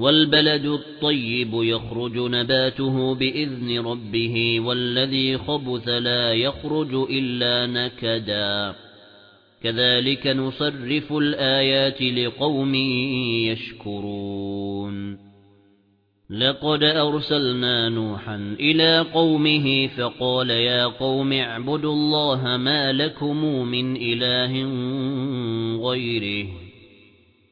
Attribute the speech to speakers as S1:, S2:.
S1: وَالْبَلَدُ الطَّيِّبُ يَخْرُجُ نَبَاتُهُ بِإِذْنِ رَبِّهِ وَالَّذِي خَبُثَ لَا يَخْرُجُ إِلَّا نَكَدًا. كَذَلِكَ نُصَرِّفُ الْآيَاتِ لِقَوْمٍ يَشْكُرُونَ. لَقَدْ أَرْسَلْنَا نُوحًا إِلَى قَوْمِهِ فَقَالَ يَا قَوْمِ اعْبُدُوا اللَّهَ مَا لَكُمْ مِنْ إِلَٰهٍ غَيْرِهِ.